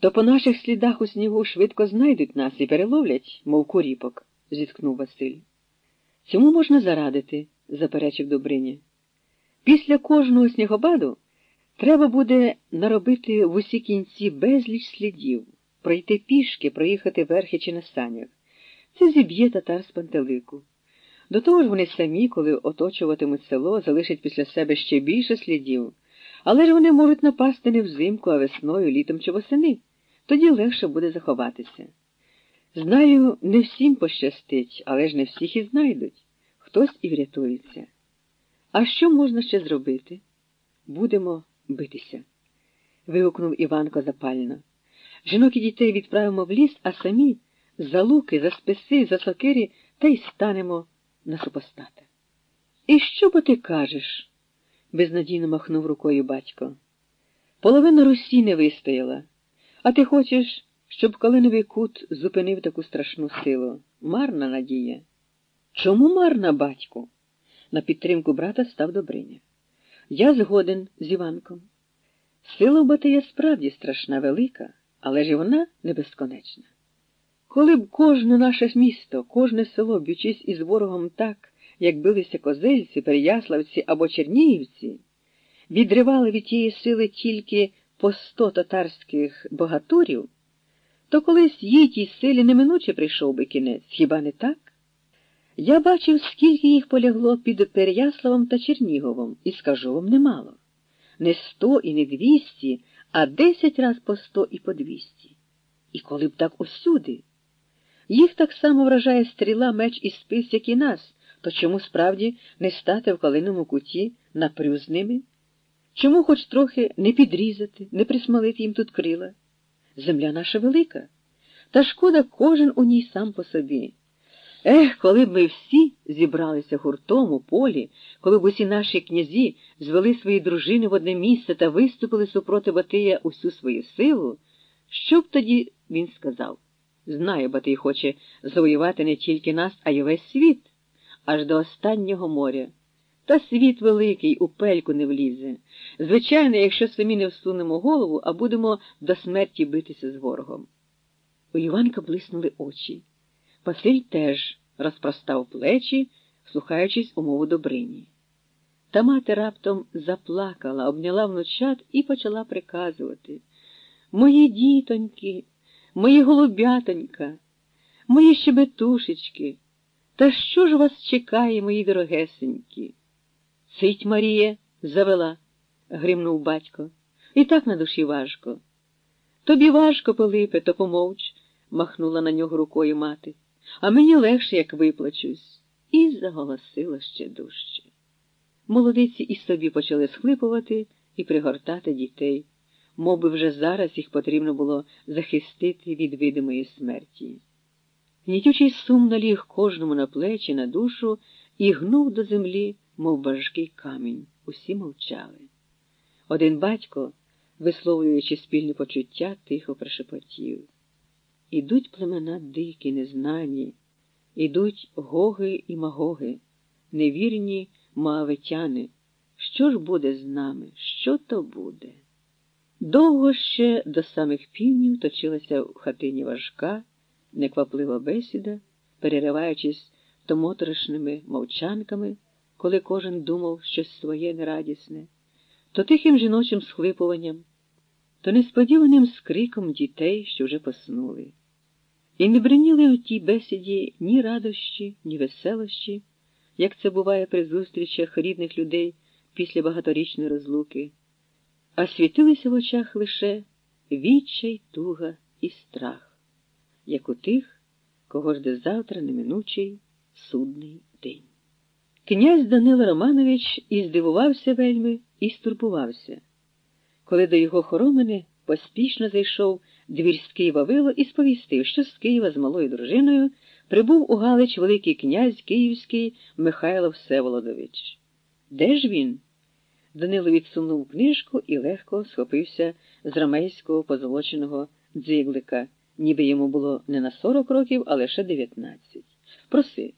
То по наших слідах у снігу швидко знайдуть нас і переловлять, мов куріпок, зіткнув Василь. Цьому можна зарадити, заперечив Добриня. Після кожного снігопаду треба буде наробити в усі кінці безліч слідів, пройти пішки, проїхати верхи чи на санях. Це зіб'є татар з пантелику. До того ж вони самі, коли оточуватимуть село, залишать після себе ще більше слідів, але ж вони можуть напасти не взимку, а весною, літом чи восени. Тоді легше буде заховатися. Знаю, не всім пощастить, але ж не всіх і знайдуть. Хтось і врятується. А що можна ще зробити? Будемо битися. вигукнув Іванко запально. Жінок і дітей відправимо в ліс, а самі за луки, за списи, за сокири та й станемо на супостата. І що бо ти кажеш? безнадійно махнув рукою батько. Половина Русі не вистояла, а ти хочеш, щоб Калиновий кут зупинив таку страшну силу. Марна надія. Чому марна, батьку? На підтримку брата став Добриня. Я згоден з Іванком. Сила в Батия справді страшна, велика, але ж вона не безконечна. Коли б кожне наше місто, кожне село, б'ючись із ворогом так, як билися козельці, переяславці або чернігівці, відривали від тієї сили тільки по сто татарських богатурів, то колись їй тій силі неминуче прийшов би кінець, хіба не так? Я бачив, скільки їх полягло під Переяславом та Черніговом, і скажу вам немало. Не сто і не двісті, а десять раз по сто і по двісті. І коли б так усюди. Їх так само вражає стріла, меч і спис, як і нас, то чому справді не стати в калиному куті напрю з ними? Чому хоч трохи не підрізати, не присмалити їм тут крила? Земля наша велика, та шкода кожен у ній сам по собі. Ех, коли б ми всі зібралися гуртом у полі, коли б усі наші князі звели свої дружини в одне місце та виступили супроти Батия усю свою силу, що б тоді він сказав? Знає, Батий хоче завоювати не тільки нас, а й увесь світ, аж до останнього моря. Та світ великий у пельку не влізе. Звичайно, якщо самі не всунемо голову, а будемо до смерті битися з ворогом. У Іванка блиснули очі. Василь теж розпростав плечі, слухаючись умову Добрині. Та мати раптом заплакала, обняла внучат і почала приказувати Мої дітоньки, мої голубятонька, мої щебетушечки, та що ж вас чекає, мої дорогесенькі? Цить Марія завела, гримнув батько. І так на душі важко. Тобі важко, Пилипе, то помовч, махнула на нього рукою мати, а мені легше, як виплачусь, і заголосила ще дужче. Молодиці і собі почали схлипувати і пригортати дітей, мов би вже зараз їх потрібно було захистити від видимої смерті. Гнітючий сум наліг кожному на плечі, на душу і гнув до землі мов важкий камінь, усі мовчали. Один батько, висловлюючи спільне почуття, тихо прошепотів. Ідуть племена дикі, незнані, ідуть гоги і магоги, невірні маавитяни. Що ж буде з нами? Що то буде? Довго ще до самих півнів точилася в хатині важка, некваплива бесіда, перериваючись то моторошними мовчанками коли кожен думав щось своє нерадісне, то тихим жіночим схлипуванням, то несподіваним скриком дітей, що вже поснули. І не бриніли у тій бесіді ні радощі, ні веселощі, як це буває при зустрічах рідних людей після багаторічної розлуки, а світилися в очах лише відчай, туга і страх, як у тих, кого жде завтра неминучий судний день. Князь Данило Романович і здивувався вельми, і стурбувався. Коли до його хоромини поспішно зайшов двірський Вавило і сповістив, що з Києва з малою дружиною прибув у Галич Великий князь Київський Михайло Всеволодович. Де ж він? Данило відсунув книжку і легко схопився з рамейського позолоченого дзиглика, ніби йому було не на сорок років, а лише дев'ятнадцять. Проси.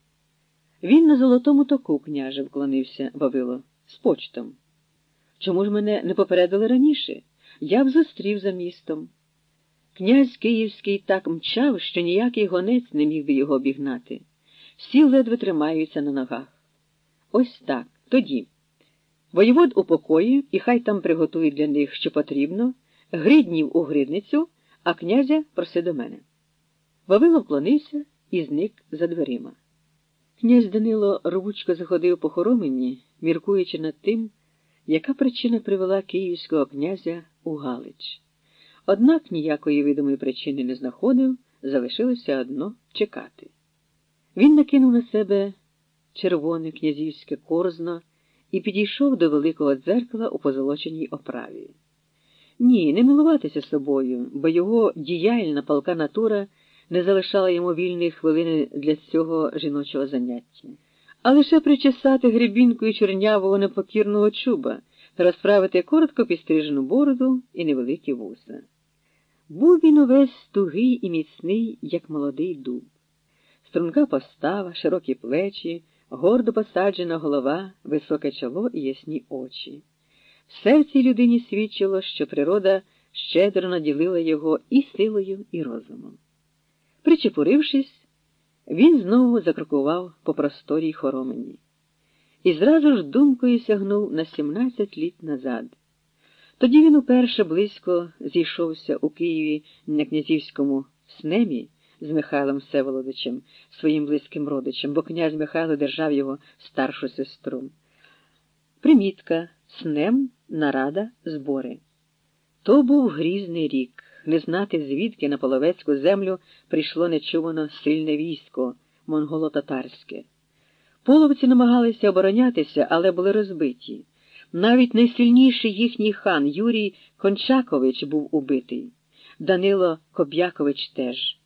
Він на золотому току, княже, вклонився Вавило, з почтом. Чому ж мене не попередили раніше? Я б зустрів за містом. Князь Київський так мчав, що ніякий гонець не міг би його обігнати. Всі ледве тримаються на ногах. Ось так, тоді. Воєвод у покої, і хай там приготують для них, що потрібно, гриднів у гридницю, а князя проси до мене. Вавило вклонився і зник за дверима. Князь Данило рвучко заходив по хоромині, міркуючи над тим, яка причина привела київського князя у Галич. Однак ніякої відомої причини не знаходив, залишилося одно чекати. Він накинув на себе червоне князівське корзно і підійшов до великого дзеркала у позолоченій оправі. Ні, не милуватися собою, бо його діяльна палка натура не залишала йому вільної хвилини для цього жіночого заняття, а лише причесати гребінкою чорнявого непокірного чуба розправити коротко підстрижену бороду і невеликі вуса. Був він увесь тугий і міцний, як молодий дуб. Струнка постава, широкі плечі, гордо посаджена голова, високе чоло і ясні очі. В цій людині свідчило, що природа щедро наділила його і силою, і розумом. Причепурившись, він знову закрокував по просторій хоромині. І зразу ж думкою сягнув на 17 літ назад. Тоді він уперше близько зійшовся у Києві на князівському снемі з Михайлом Всеволодичем, своїм близьким родичем, бо князь Михайло держав його старшу сестру. Примітка снем, нарада, збори. То був грізний рік. Не знати, звідки на половецьку землю прийшло нечувано сильне військо, монголо-татарське. Половці намагалися оборонятися, але були розбиті. Навіть найсильніший їхній хан Юрій Кончакович був убитий, Данило Коб'якович теж.